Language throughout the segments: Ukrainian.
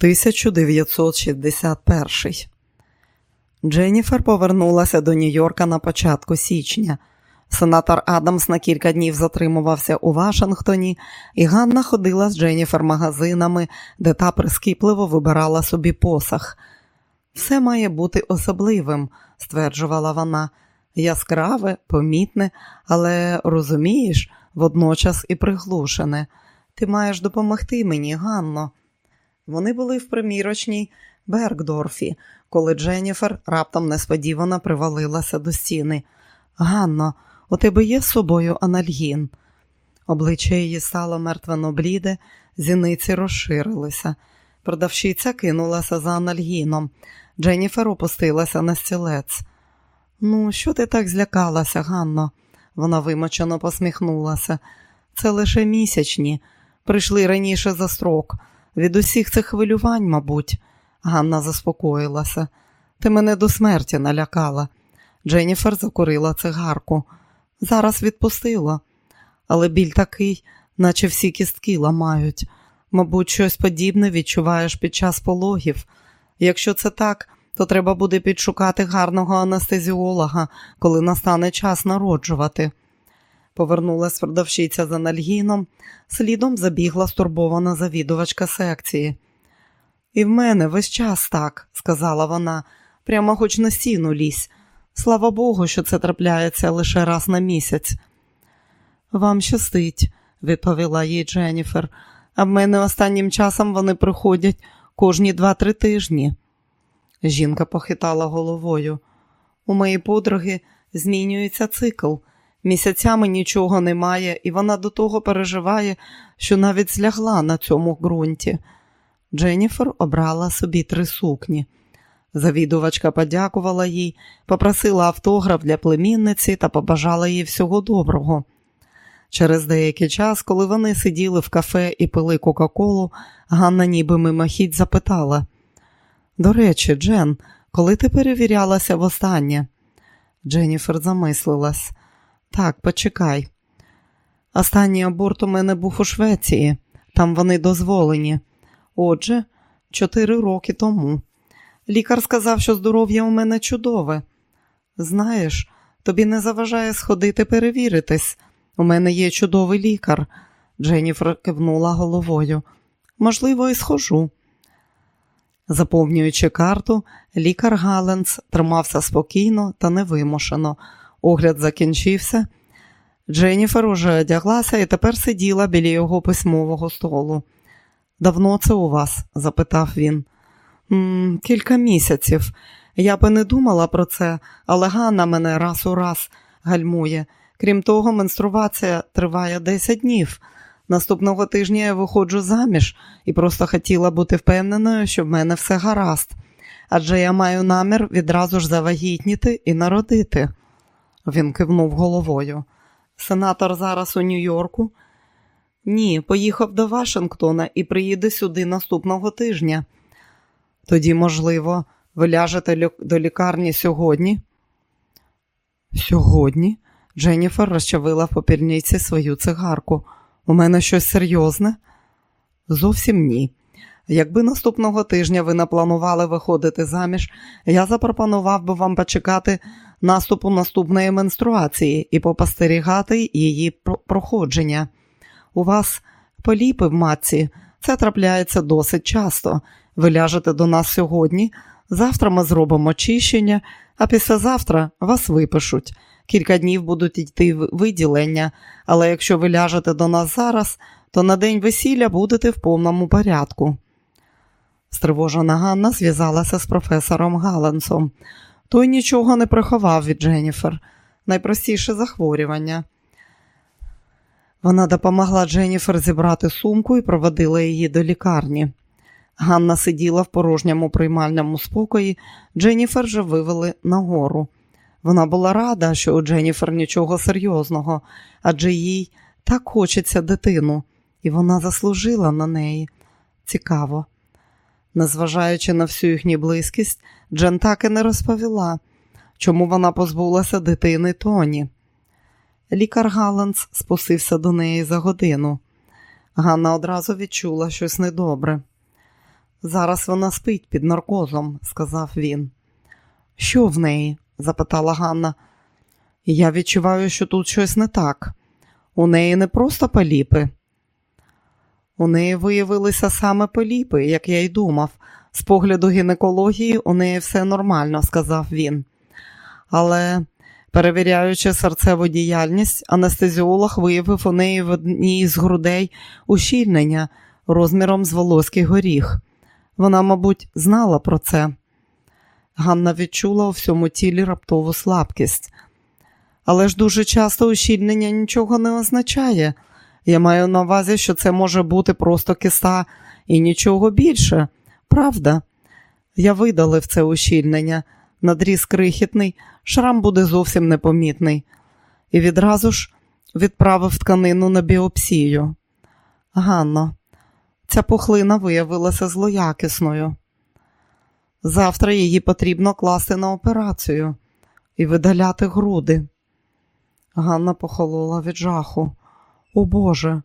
1961 Дженніфер повернулася до Нью-Йорка на початку січня. Сенатор Адамс на кілька днів затримувався у Вашингтоні, і Ганна ходила з Дженніфер магазинами, де та прискіпливо вибирала собі посах. Все має бути особливим, стверджувала вона, яскраве, помітне, але розумієш, водночас і приглушене. Ти маєш допомогти мені, Ганно. Вони були в примірочній Бергдорфі, коли Дженніфер раптом несподівано привалилася до стіни. Ганно, у тебе є з собою анальгін? Обличчя її стало мертвено бліде, зіниці розширилися. Продавщиця кинулася за анальгіном. Дженніфер опустилася на стілець. Ну, що ти так злякалася, Ганно? Вона вимочено посміхнулася. Це лише місячні. Прийшли раніше за строк. Від усіх цих хвилювань, мабуть. Ганна заспокоїлася. Ти мене до смерті налякала. Дженніфер закурила цигарку. Зараз відпустила, але біль такий, наче всі кістки ламають. Мабуть, щось подібне відчуваєш під час пологів. Якщо це так, то треба буде підшукати гарного анестезіолога, коли настане час народжувати. Повернулась продавщиця за нальгіном, слідом забігла стурбована завідувачка секції. І в мене весь час так, сказала вона, прямо хоч на стіну лізь. Слава Богу, що це трапляється лише раз на місяць. Вам щастить, відповіла їй Дженніфер, а в мене останнім часом вони приходять кожні два-три тижні. Жінка похитала головою. У моєї подруги змінюється цикл. Місяцями нічого немає, і вона до того переживає, що навіть злягла на цьому ґрунті. Дженніфер обрала собі три сукні. Завідувачка подякувала їй, попросила автограф для племінниці та побажала їй всього доброго. Через деякий час, коли вони сиділи в кафе і пили Кока-Колу, Ганна ніби мимохідь запитала: До речі, Джен, коли ти перевірялася востаннє? Дженніфер замислилась. Так, почекай. Останній аборт у мене був у Швеції, там вони дозволені. Отже, чотири роки тому. Лікар сказав, що здоров'я у мене чудове. Знаєш, тобі не заважає сходити перевіритись. У мене є чудовий лікар. Дженніфер кивнула головою. Можливо, і схожу. Заповнюючи карту, лікар Галенс тримався спокійно та невимушено. Огляд закінчився. Дженніфер уже одяглася і тепер сиділа біля його письмового столу. Давно це у вас? запитав він. «М -м, кілька місяців. Я би не думала про це, але Ганна мене раз у раз гальмує. Крім того, менструація триває 10 днів. Наступного тижня я виходжу заміж і просто хотіла бути впевненою, що в мене все гаразд. Адже я маю намір відразу ж завагітніти і народити. Він кивнув головою. Сенатор зараз у Нью-Йорку? Ні, поїхав до Вашингтона і приїде сюди наступного тижня. Тоді, можливо, ви ляжете до лікарні сьогодні? Сьогодні? Дженніфер розчавила в попільниці свою цигарку. У мене щось серйозне? Зовсім ні. Якби наступного тижня ви напланували виходити заміж, я запропонував би вам почекати наступу наступної менструації і попостерігати її проходження. У вас поліпи в матці, це трапляється досить часто. Ви ляжете до нас сьогодні, завтра ми зробимо очищення, а післязавтра вас випишуть. Кілька днів будуть йти виділення, але якщо ви ляжете до нас зараз, то на день весілля будете в повному порядку. Стривожена Ганна зв'язалася з професором Галансом. Той нічого не приховав від Дженніфер. Найпростіше захворювання. Вона допомогла Дженніфер зібрати сумку і проводила її до лікарні. Ганна сиділа в порожньому приймальному спокої, Дженніфер же вивели нагору. Вона була рада, що у Дженніфер нічого серйозного, адже їй так хочеться дитину, і вона заслужила на неї. Цікаво. Незважаючи на всю їхню близькість, Джен так і не розповіла, чому вона позбулася дитини Тоні. Лікар Галанс спустився до неї за годину. Ганна одразу відчула щось недобре. Зараз вона спить під наркозом, сказав він. Що в неї? запитала Ганна. Я відчуваю, що тут щось не так. У неї не просто поліпи. У неї виявилися саме поліпи, як я й думав. З погляду гінекології у неї все нормально, сказав він. Але, перевіряючи серцеву діяльність, анестезіолог виявив у неї в одній з грудей ущільнення розміром з волоський горіх. Вона, мабуть, знала про це. Ганна відчула у всьому тілі раптову слабкість. Але ж дуже часто ущільнення нічого не означає. Я маю на увазі, що це може бути просто киста і нічого більше. Правда, я видалив це ущільнення, надріз крихітний, шрам буде зовсім непомітний, і відразу ж відправив тканину на біопсію. Ганно, ця пухлина виявилася злоякісною. Завтра її потрібно класти на операцію і видаляти груди. Ганна похолола від жаху. О Боже,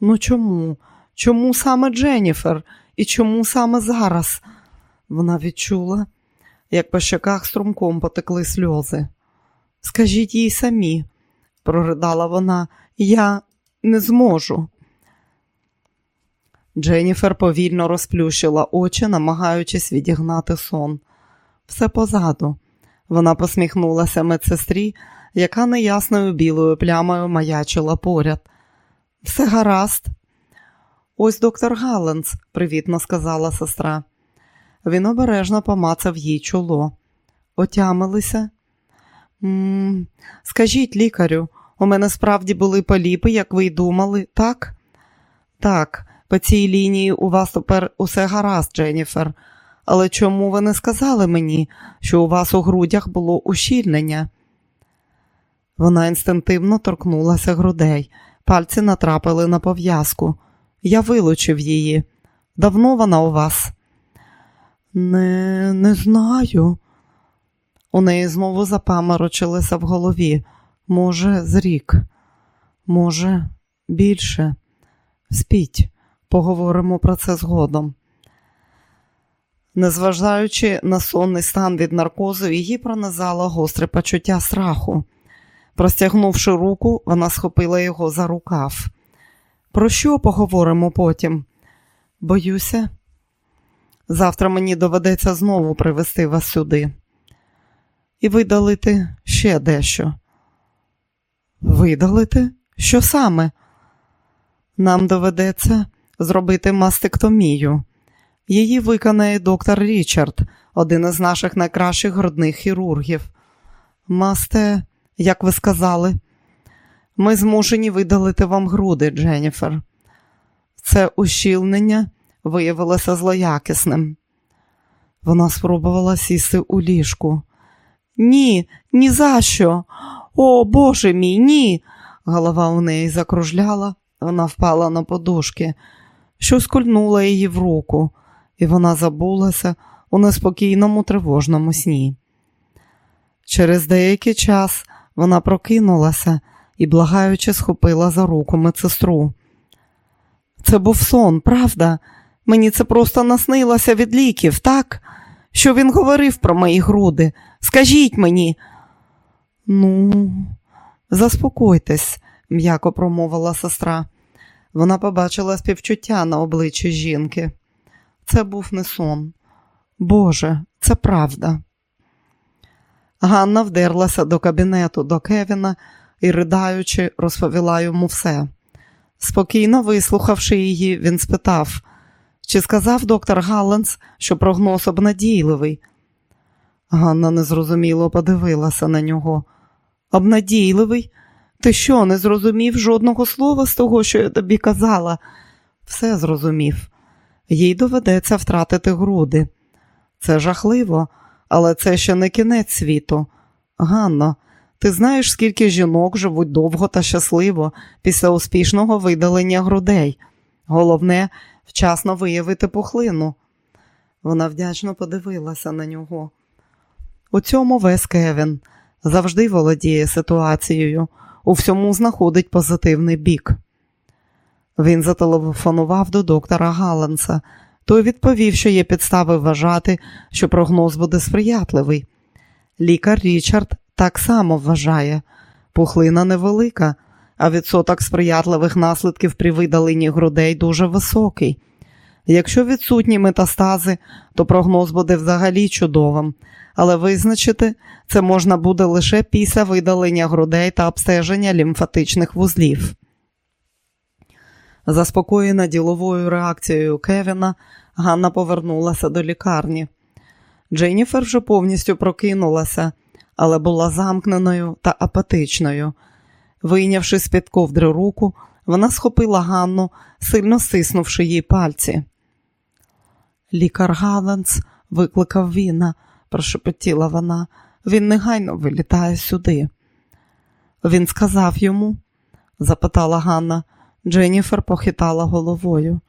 ну чому? Чому саме Дженніфер? І чому саме зараз? Вона відчула, як по щоках струмком потекли сльози. Скажіть їй самі, проридала вона, я не зможу. Дженніфер повільно розплющила очі, намагаючись відігнати сон. Все позаду. Вона посміхнулася медсестрі, яка неясною білою плямою маячила поряд. Все гаразд. Ось доктор Галленс, привітно сказала сестра. Він обережно помацав їй чоло. Отямилися. М скажіть лікарю, у мене справді були поліпи, як ви й думали, так? Так, по цій лінії у вас тепер усе гаразд, Дженніфер. Але чому ви не сказали мені, що у вас у грудях було ущільнення? Вона інстинктивно торкнулася грудей, пальці натрапили на пов'язку. Я вилучив її. Давно вона у вас? Не, не знаю. У неї знову запаморочилися в голові. Може, з рік, може, більше. Спіть, поговоримо про це згодом. Незважаючи на сонний стан від наркозу, її пронизало гостре почуття страху. Простягнувши руку, вона схопила його за рукав. Про що поговоримо потім? Боюся, завтра мені доведеться знову привезти вас сюди і видалити ще дещо. Видалити? Що саме? Нам доведеться зробити мастектомію. Її виконає доктор Річард, один із наших найкращих грудних хірургів. Масте, як ви сказали, ми змушені видалити вам груди, Дженніфер. Це ущільнення виявилося злоякісним. Вона спробувала сісти у ліжку. Ні, ні за що. О, Боже мій, ні. Голова у неї закружляла, вона впала на подушки, щось кульнуло її в руку, і вона забулася у неспокійному тривожному сні. Через деякий час вона прокинулася і, благаючи, схопила за руку медсестру. Це був сон, правда? Мені це просто наснилося від ліків, так? Що він говорив про мої груди? Скажіть мені. Ну, заспокойтесь, м'яко промовила сестра. Вона побачила співчуття на обличчі жінки. Це був не сон. Боже, це правда. Ганна вдерлася до кабінету до Кевіна і, ридаючи, розповіла йому все. Спокійно вислухавши її, він спитав, чи сказав доктор Галленс, що прогноз обнадійливий. Ганна незрозуміло подивилася на нього. Обнадійливий? Ти що, не зрозумів жодного слова з того, що я тобі казала? Все зрозумів. Їй доведеться втратити груди. Це жахливо, але це ще не кінець світу. Ганно, ти знаєш, скільки жінок живуть довго та щасливо після успішного видалення грудей. Головне вчасно виявити пухлину. Вона вдячно подивилася на нього. У цьому весь Кевін завжди володіє ситуацією, у всьому знаходить позитивний бік. Він зателефонував до доктора Галленса, той відповів, що є підстави вважати, що прогноз буде сприятливий. Лікар Річард так само вважає, пухлина невелика, а відсоток сприятливих наслідків при видаленні грудей дуже високий. Якщо відсутні метастази, то прогноз буде взагалі чудовим, але визначити це можна буде лише після видалення грудей та обстеження лімфатичних вузлів. Заспокоєна діловою реакцією Кевіна, Ганна повернулася до лікарні. Дженніфер вже повністю прокинулася, але була замкненою та апатичною. Вийнявши з під ковдри руку, вона схопила Ганну, сильно стиснувши їй пальці. Лікар Галанс викликав Віна, прошепотіла вона. Він негайно вилітає сюди. Він сказав йому? запитала Ганна. Дженніфер похитала головою.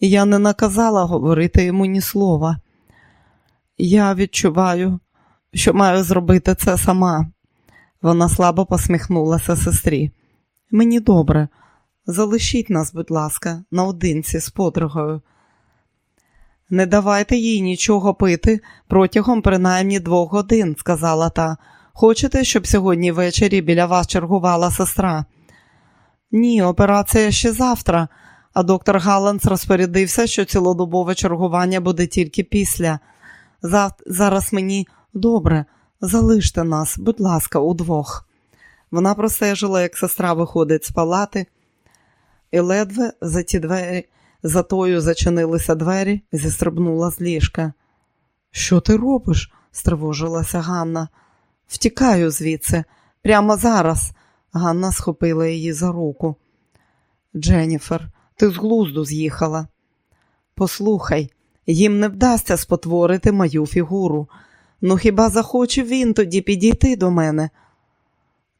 Я не наказала говорити йому ні слова. Я відчуваю, що маю зробити це сама. Вона слабо посміхнулася сестрі. Мені добре, залишіть нас, будь ласка, наодинці з подругою. Не давайте їй нічого пити протягом принаймні двох годин, сказала та. Хочете, щоб сьогодні ввечері біля вас чергувала сестра? Ні, операція ще завтра, а доктор Галанс розпорядився, що цілодобове чергування буде тільки після. Зараз мені добре, залиште нас, будь ласка, удвох. Вона простежила, як сестра виходить з палати, і ледве за ті двері, за тою зачинилися двері, зістрибнула з ліжка. Що ти робиш? стривожилася Ганна. Втікаю звідси, прямо зараз. Ганна схопила її за руку. Дженніфер, ти з глузду з'їхала. Послухай, їм не вдасться спотворити мою фігуру. Ну хіба захоче він тоді підійти до мене?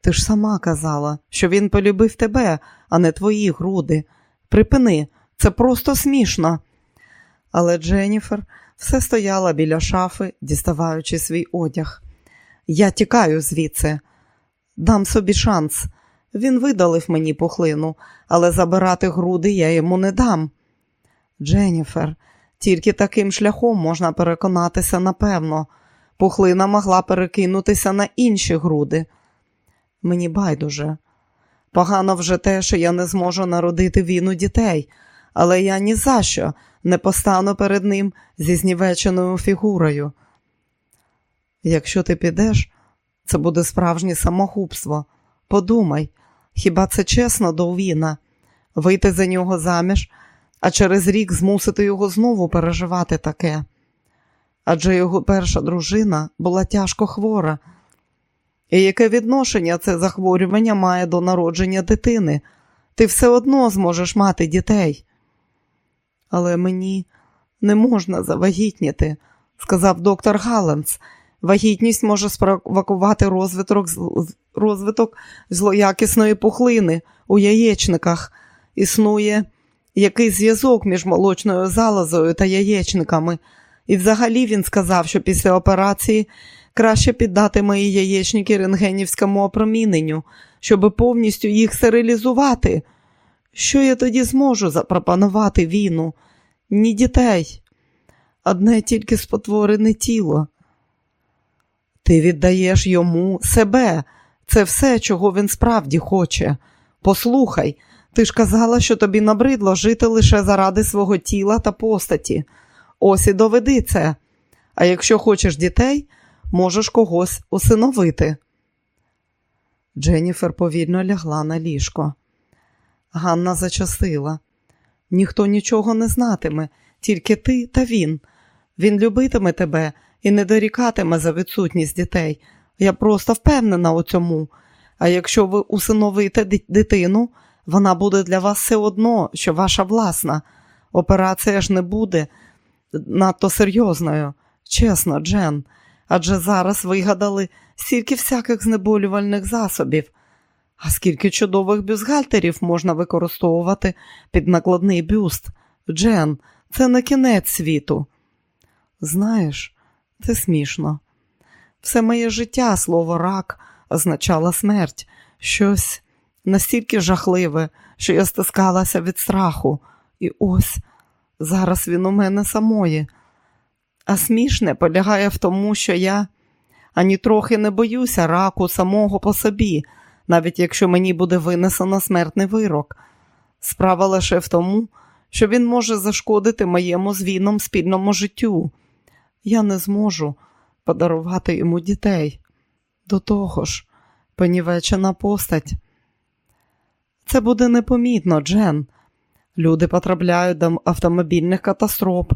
Ти ж сама казала, що він полюбив тебе, а не твої груди. Припини, це просто смішно. Але Дженніфер все стояла біля шафи, діставаючи свій одяг. Я тікаю звідси, дам собі шанс. Він видалив мені пухлину, але забирати груди я йому не дам. Дженніфер, тільки таким шляхом можна переконатися напевно. Пухлина могла перекинутися на інші груди. Мені байдуже. Погано вже те, що я не зможу народити війну дітей, але я ні за що не постану перед ним зі знівеченою фігурою. Якщо ти підеш, це буде справжнє самогубство. Подумай, хіба це чесно до Віна? Вийти за нього заміж, а через рік змусити його знову переживати таке. Адже його перша дружина була тяжко хвора. І яке відношення це захворювання має до народження дитини? Ти все одно зможеш мати дітей. Але мені не можна завагітніти, сказав доктор Галленс. Вагітність може спровокувати розвиток розвиток злоякісної пухлини у яєчниках. Існує якийсь зв'язок між молочною залозою та яєчниками. І взагалі він сказав, що після операції краще піддати мої яєчники рентгенівському опроміненню, щоб повністю їх стерилізувати. Що я тоді зможу запропонувати війну? Ні дітей, одне тільки спотворене тіло. Ти віддаєш йому себе, це все, чого він справді хоче. Послухай, ти ж казала, що тобі набридло жити лише заради свого тіла та постаті. Ось і доведи це. А якщо хочеш дітей, можеш когось усиновити. Дженніфер повільно лягла на ліжко. Ганна зачастила. Ніхто нічого не знатиме, тільки ти та він. Він любитиме тебе і не дорікатиме за відсутність дітей. Я просто впевнена у цьому. А якщо ви усиновите дитину, вона буде для вас все одно, що ваша власна. Операція ж не буде надто серйозною. Чесно, Джен, адже зараз вигадали стільки всяких знеболювальних засобів. А скільки чудових бюстгальтерів можна використовувати під накладний бюст? Джен, це не кінець світу. Знаєш, це смішно. Все моє життя слово рак означало смерть, щось настільки жахливе, що я стискалася від страху. І ось Зараз він у мене самої. А смішне полягає в тому, що я ані трохи не боюся раку самого по собі, навіть якщо мені буде винесено смертний вирок. Справа лише в тому, що він може зашкодити моєму з віном спільному життю. Я не зможу подарувати йому дітей. До того ж, понівечена постать. Це буде непомітно, Джен. Люди потрапляють до автомобільних катастроф,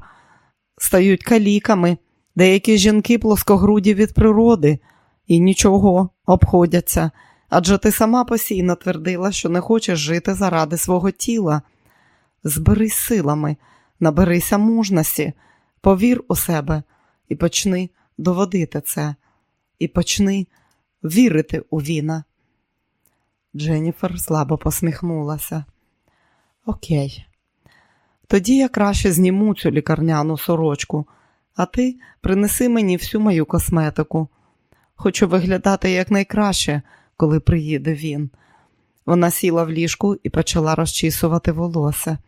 стають каліками, деякі жінки плоскогруді від природи і нічого обходяться. Адже ти сама постійно твердила, що не хочеш жити заради свого тіла. Зберись силами, наберися мужності, повір у себе і почни доводити це, і почни вірити у віна. Дженніфер слабо посміхнулася. Окей, тоді я краще зніму цю лікарняну сорочку, а ти принеси мені всю мою косметику. Хочу виглядати якнайкраще, коли приїде він. Вона сіла в ліжку і почала розчісувати волосся.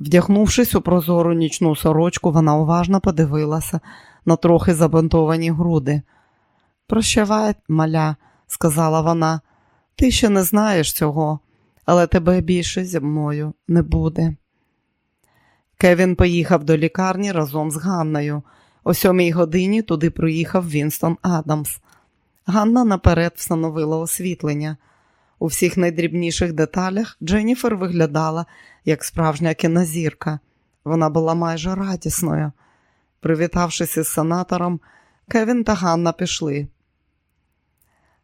Вдягнувшись у прозору нічну сорочку, вона уважно подивилася на трохи забинтовані груди. Прощавай, маля, сказала вона, ти ще не знаєш цього, але тебе більше зі мною не буде. Кевін поїхав до лікарні разом з Ганною. О сьомій годині туди приїхав Вінстон Адамс. Ганна наперед встановила освітлення. У всіх найдрібніших деталях Дженніфер виглядала як справжня кінозірка. Вона була майже радісною. Привітавшись із сенатором, Кевін та Ганна пішли.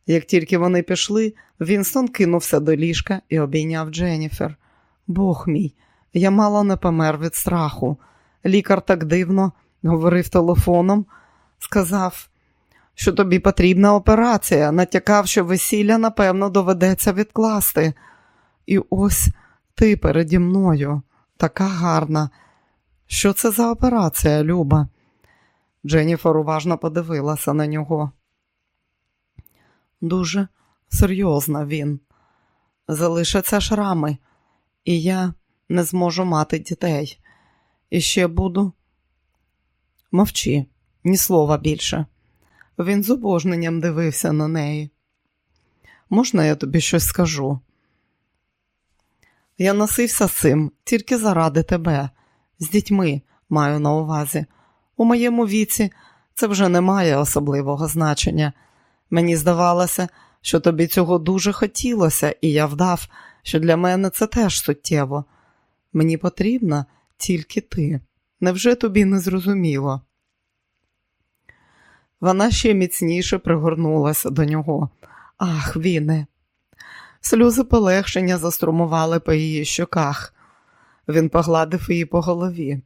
Як тільки вони пішли, Вінстон кинувся до ліжка і обійняв Дженніфер. Бог мій, я мало не помер від страху. Лікар так дивно говорив телефоном, сказав, що тобі потрібна операція, натякав, що весілля, напевно, доведеться відкласти. І ось ти переді мною, така гарна. Що це за операція, Люба? Дженніфер уважно подивилася на нього. Дуже серйозно він. Залишаться шрами, і я не зможу мати дітей. І ще буду. Мовчи, ні слова більше. Він з обожненням дивився на неї. Можна, я тобі щось скажу? Я носився цим тільки заради тебе, з дітьми маю на увазі. У моєму віці це вже не має особливого значення. Мені здавалося, що тобі цього дуже хотілося, і я вдав, що для мене це теж суттєво. Мені потрібна тільки ти. Невже тобі не зрозуміло? Вона ще міцніше пригорнулася до нього. Ах, Віне. Сльози полегшення заструмували по її щоках. Він погладив її по голові.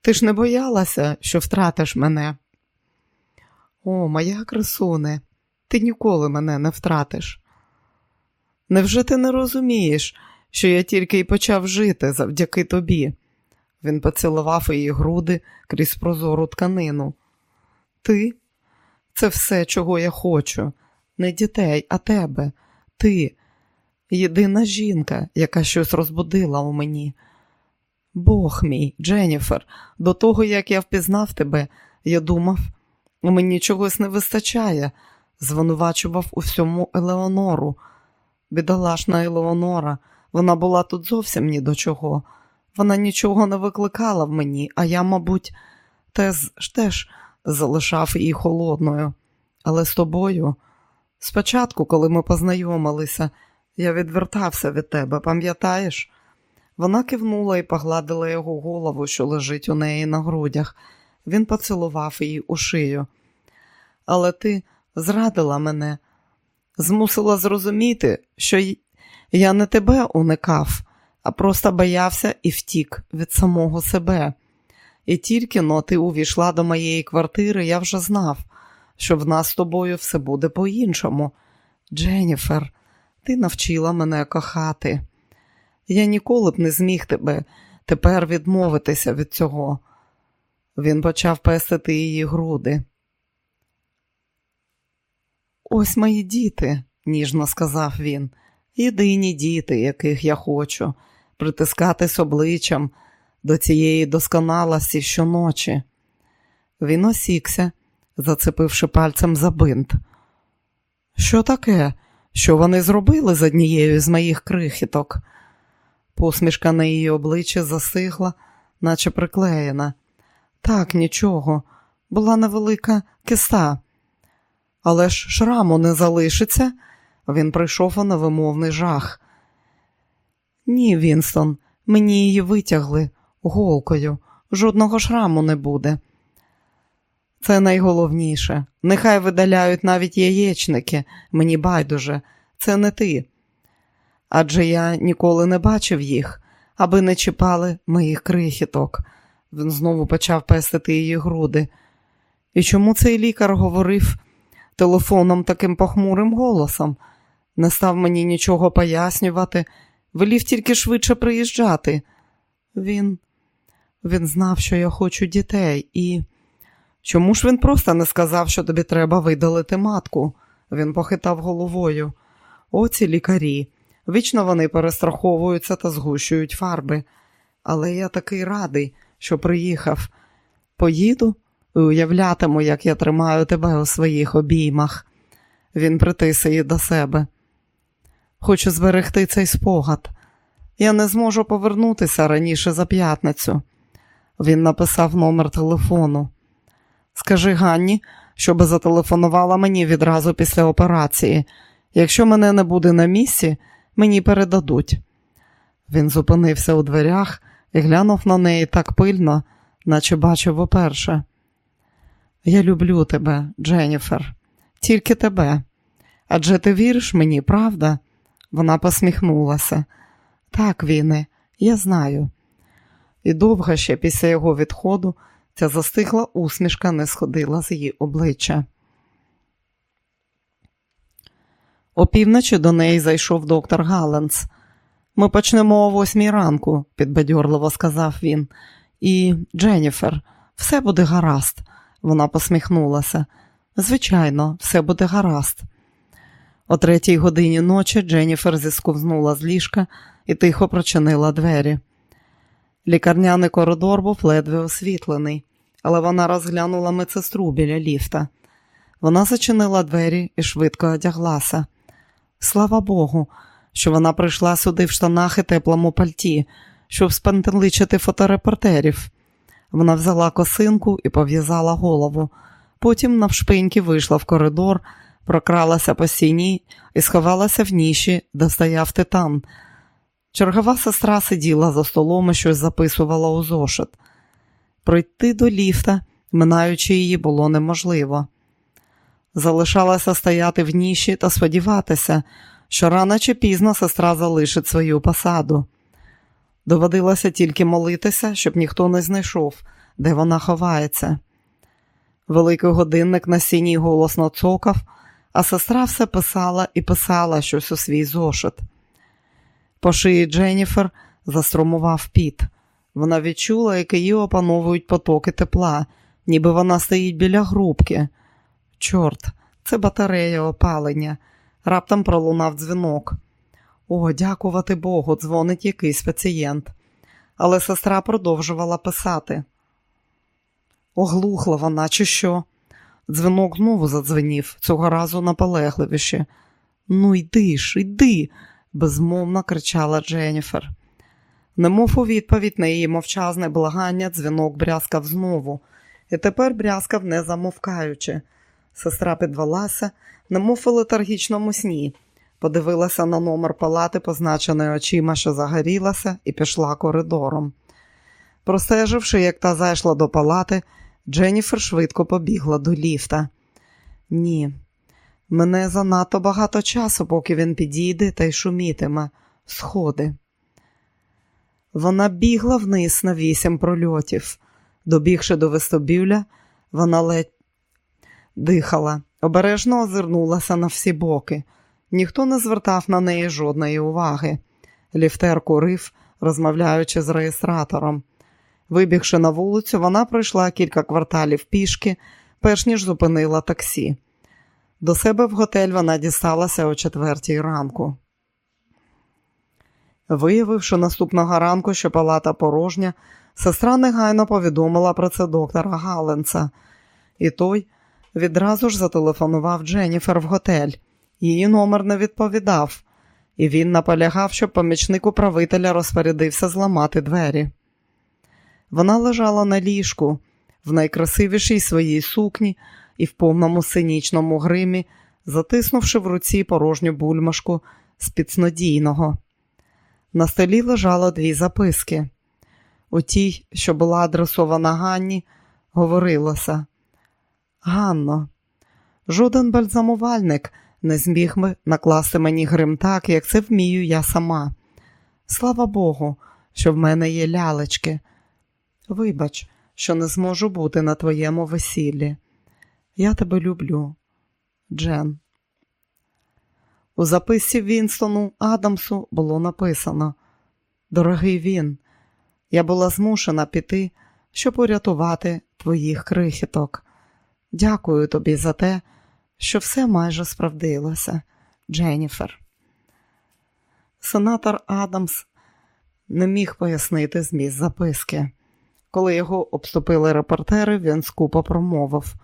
Ти ж не боялася, що втратиш мене? О, моя красуне, ти ніколи мене не втратиш. Невже ти не розумієш, що я тільки й почав жити завдяки тобі? Він поцілував її груди крізь прозору тканину. Ти це все, чого я хочу, не дітей, а тебе. Ти єдина жінка, яка щось розбудила у мені. Бог мій, Дженніфер, до того, як я впізнав тебе, я думав, мені чогось не вистачає, звинувачував у всьому Елеонору. Бідолашна Елеонора, вона була тут зовсім ні до чого. Вона нічого не викликала в мені, а я, мабуть, теж, теж залишав її холодною. Але з тобою, спочатку, коли ми познайомилися, я відвертався від тебе, пам'ятаєш? Вона кивнула і погладила його голову, що лежить у неї на грудях. Він поцілував її у шию. Але ти зрадила мене, змусила зрозуміти, що я не тебе уникав, а просто боявся і втік від самого себе. І тільки но ти увійшла до моєї квартири, я вже знав, що в нас з тобою все буде по-іншому. Дженніфер, ти навчила мене кохати. Я ніколи б не зміг тебе тепер відмовитися від цього. Він почав пестити її груди. Ось мої діти, ніжно сказав він, єдині діти, яких я хочу, притискатись обличчям до цієї досконалості щоночі. Він осікся, зацепивши пальцем за бинт. Що таке? Що вони зробили з однією з моїх крихіток? Посмішка на її обличчі застигла, наче приклеєна. Так, нічого, була невелика киста. Але ж шраму не залишиться. Він прийшов у невимовний жах. Ні, Вінстон, мені її витягли голкою, жодного шраму не буде. Це найголовніше. Нехай видаляють навіть яєчники, мені байдуже, це не ти. Адже я ніколи не бачив їх, аби не чіпали моїх крихіток. Він знову почав пестити її груди. І чому цей лікар говорив телефоном таким похмурим голосом? Не став мені нічого пояснювати, велів тільки швидше приїжджати. Він він знав, що я хочу дітей, і чому ж він просто не сказав, що тобі треба видалити матку? Він похитав головою. Оці лікарі. Вічно вони перестраховуються та згущують фарби. Але я такий радий, що приїхав. Поїду і уявлятиму, як я тримаю тебе у своїх обіймах. Він притис її до себе. Хочу зберегти цей спогад. Я не зможу повернутися раніше за п'ятницю. Він написав номер телефону. Скажи Ганні, щоб зателефонувала мені відразу після операції. Якщо мене не буде на місці, мені передадуть. Він зупинився у дверях і глянув на неї так пильно, наче бачив уперше. Я люблю тебе, Дженніфер, тільки тебе. Адже ти віриш мені, правда? Вона посміхнулася. Так, Віне, я знаю. І довго ще після його відходу ця застигла усмішка не сходила з її обличчя. Опівночі до неї зайшов доктор Галленс. Ми почнемо о восьмій ранку, підбадьорливо сказав він. І, Дженніфер, все буде гаразд. Вона посміхнулася. Звичайно, все буде гаразд. О третій годині ночі Дженніфер зісковзнула з ліжка і тихо прочинила двері. Лікарняний коридор був ледве освітлений, але вона розглянула медсестру біля ліфта. Вона зачинила двері і швидко одяглася. Слава Богу, що вона прийшла сюди в штанах і теплому пальті, щоб спантеличити фоторепортерів. Вона взяла косинку і пов'язала голову. Потім навшпиньки вийшла в коридор, прокралася по сіні і сховалася в ніші, де стояв титан. Чергова сестра сиділа за столом і щось записувала у зошит. Пройти до ліфта, минаючи її, було неможливо. Залишалося стояти в ніші та сподіватися, що рано чи пізно сестра залишить свою посаду. Доводилося тільки молитися, щоб ніхто не знайшов, де вона ховається. Великий годинник на сіній голосно цокав, а сестра все писала і писала щось у свій зошит. По шиї Дженніфер заструмував піт. Вона відчула, як її опановують потоки тепла, ніби вона стоїть біля грубки. Чорт, це батарея опалення. Раптом пролунав дзвінок. О, дякувати Богу, дзвонить якийсь пацієнт. Але сестра продовжувала писати. Оглухла вона, чи що? Дзвінок знову задзвенів, цього разу наполегливіше. Ну, йди ж, йди, безмовно кричала Дженніфер. Немов у відповідь на її мовчазне благання, дзвінок брязкав знову, і тепер брязкав не замовкаючи. Сестра підвелася, немов у летаргічному сні, подивилася на номер палати, позначеної очима, що загорілася, і пішла коридором. Простеживши, як та зайшла до палати, Дженніфер швидко побігла до ліфта. Ні, мене занадто багато часу, поки він підійде та й шумітиме. Сходи. Вона бігла вниз на вісім прольотів. Добігши до вестобюля, вона ледь дихала, обережно озирнулася на всі боки. Ніхто не звертав на неї жодної уваги. Ліфтер курив, розмовляючи з реєстратором. Вибігши на вулицю, вона пройшла кілька кварталів пішки, перш ніж зупинила таксі. До себе в готель вона дісталася о четвертій ранку. Виявивши наступного ранку, що палата порожня, Сестра негайно повідомила про це доктора Галленса, і той відразу ж зателефонував Дженніфер в готель. Її номер не відповідав, і він наполягав, щоб помічник управителя розпорядився зламати двері. Вона лежала на ліжку в найкрасивішій своїй сукні і в повному синічному гримі, затиснувши в руці порожню бульмашку з підснодійного. На столі лежало дві записки. У тій, що була адресована Ганні, говорилося Ганно, жоден бальзамувальник не зміг накласти мені грим так, як це вмію я сама. Слава Богу, що в мене є лялечки. Вибач, що не зможу бути на твоєму весіллі. Я тебе люблю, Джен. У записці Вінстону Адамсу було написано Дорогий він, я була змушена піти, щоб урятувати твоїх крихіток. Дякую тобі за те, що все майже справдилося, Дженніфер. Сенатор Адамс не міг пояснити зміст записки. Коли його обступили репортери, він скупо промовив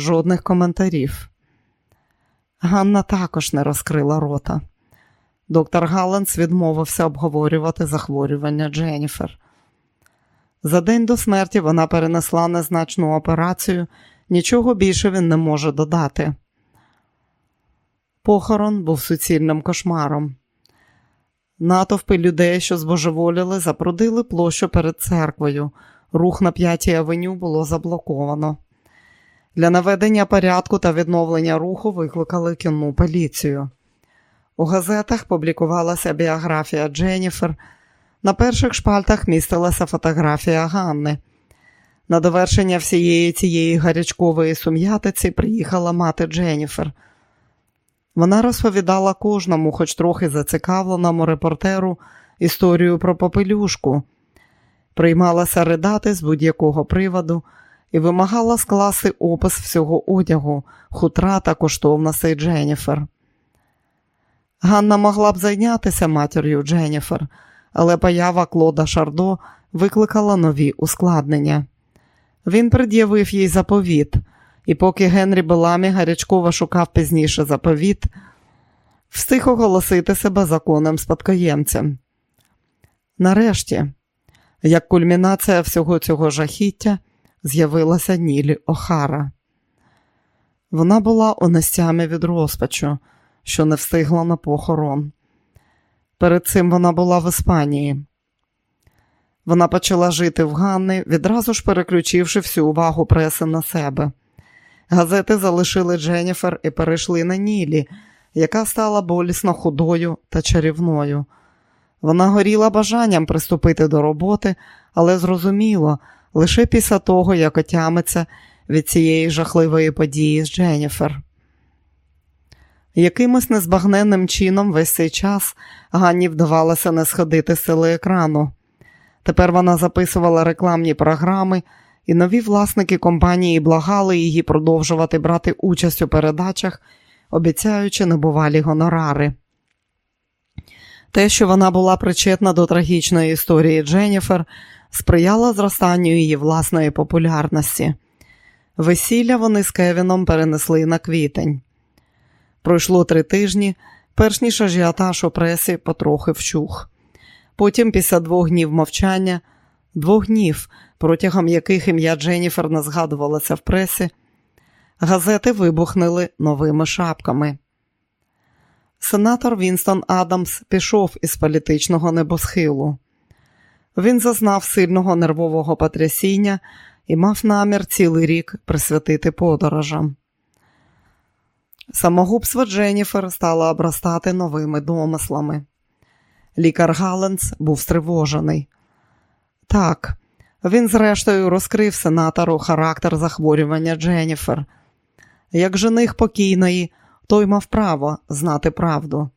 жодних коментарів. Ганна також не розкрила рота. Доктор Галленс відмовився обговорювати захворювання Дженніфер. За день до смерті вона перенесла незначну операцію, нічого більше він не може додати. Похорон був суцільним кошмаром. Натовпи людей, що збожеволіли, запрудили площу перед церквою. Рух на п'ятій авеню було заблоковано. Для наведення порядку та відновлення руху викликали кінну поліцію. У газетах публікувалася біографія Дженніфер. На перших шпальтах містилася фотографія Ганни. На довершення всієї цієї гарячкової сум'ятиці приїхала мати Дженніфер. Вона розповідала кожному, хоч трохи зацікавленому репортеру, історію про попелюшку, приймалася ридати з будь-якого приводу і вимагала скласти опис всього одягу, хутра та коштовностей Дженніфер. Ганна могла б зайнятися матір'ю Дженніфер, але поява Клода Шардо викликала нові ускладнення. Він пред'явив їй заповіт, і поки Генрі Беламі гарячково шукав пізніше заповіт, встиг оголосити себе законним спадкоємцем. Нарешті, як кульмінація всього цього жахіття, з'явилася Нілі Охара. Вона була онестями від розпачу, що не встигла на похорон. Перед цим вона була в Іспанії. Вона почала жити в Ганни, відразу ж переключивши всю увагу преси на себе. Газети залишили Дженніфер і перейшли на Нілі, яка стала болісно худою та чарівною. Вона горіла бажанням приступити до роботи, але зрозуміло, лише після того, як отямиться від цієї жахливої події з Дженніфер. Якимось незбагненним чином весь цей час Ганні вдавалося не сходити з телеекрану. Тепер вона записувала рекламні програми, і нові власники компанії благали її продовжувати брати участь у передачах, обіцяючи небувалі гонорари. Те, що вона була причетна до трагічної історії Дженніфер, сприяло зростанню її власної популярності. Весілля вони з Кевіном перенесли на квітень. Пройшло три тижні, перш ніж ажіотаж у пресі потрохи вщух. Потім, після двох днів мовчання, двох днів, протягом яких ім'я Дженніфер не згадувалося в пресі, газети вибухнули новими шапками. Сенатор Вінстон Адамс пішов із політичного небосхилу. Він зазнав сильного нервового потрясіння і мав намір цілий рік присвятити подорожам. Самогубство Дженніфер стало обростати новими домислами. Лікар Галленс був стривожений. Так, він, зрештою, розкрив сенатору характер захворювання Дженніфер. Як жених покійної, той мав право знати правду.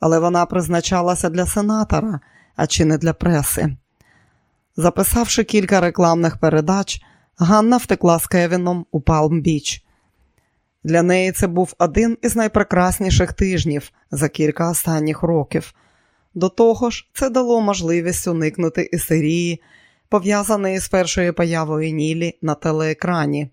Але вона призначалася для сенатора, а чи не для преси. Записавши кілька рекламних передач, Ганна втекла з Кевіном у Палм-Біч. Для неї це був один із найпрекрасніших тижнів за кілька останніх років. До того ж, це дало можливість уникнути істерії пов'язаний з першою появою Нілі на телеекрані.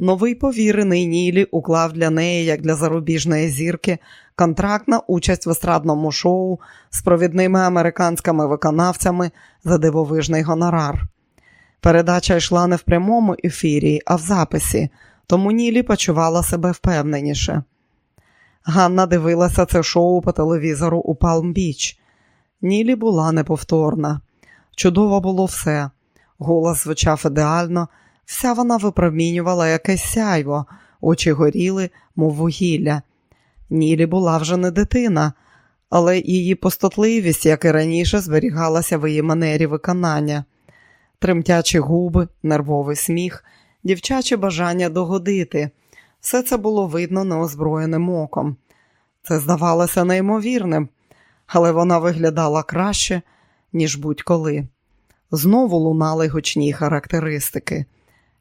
Новий повірений Нілі уклав для неї, як для зарубіжної зірки, контракт на участь в естрадному шоу з провідними американськими виконавцями за дивовижний гонорар. Передача йшла не в прямому ефірі, а в записі, тому Нілі почувала себе впевненіше. Ганна дивилася це шоу по телевізору у Палм-Біч. Нілі була неповторна. Чудово було все. Голос звучав ідеально, вся вона випромінювала якесь сяйво, очі горіли, мов вугілля. Нілі була вже не дитина, але її постотливість, як і раніше, зберігалася в її манері виконання. Тремтячі губи, нервовий сміх, дівчаче бажання догодити. Все це було видно неозброєним оком. Це здавалося неймовірним, але вона виглядала краще, ніж будь-коли. Знову лунали гучні характеристики.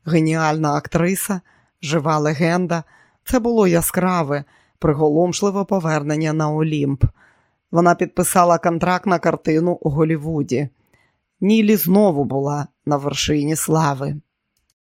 Геніальна актриса, жива легенда. Це було яскраве, приголомшливе повернення на Олімп. Вона підписала контракт на картину у Голівуді. Нілі знову була на вершині слави.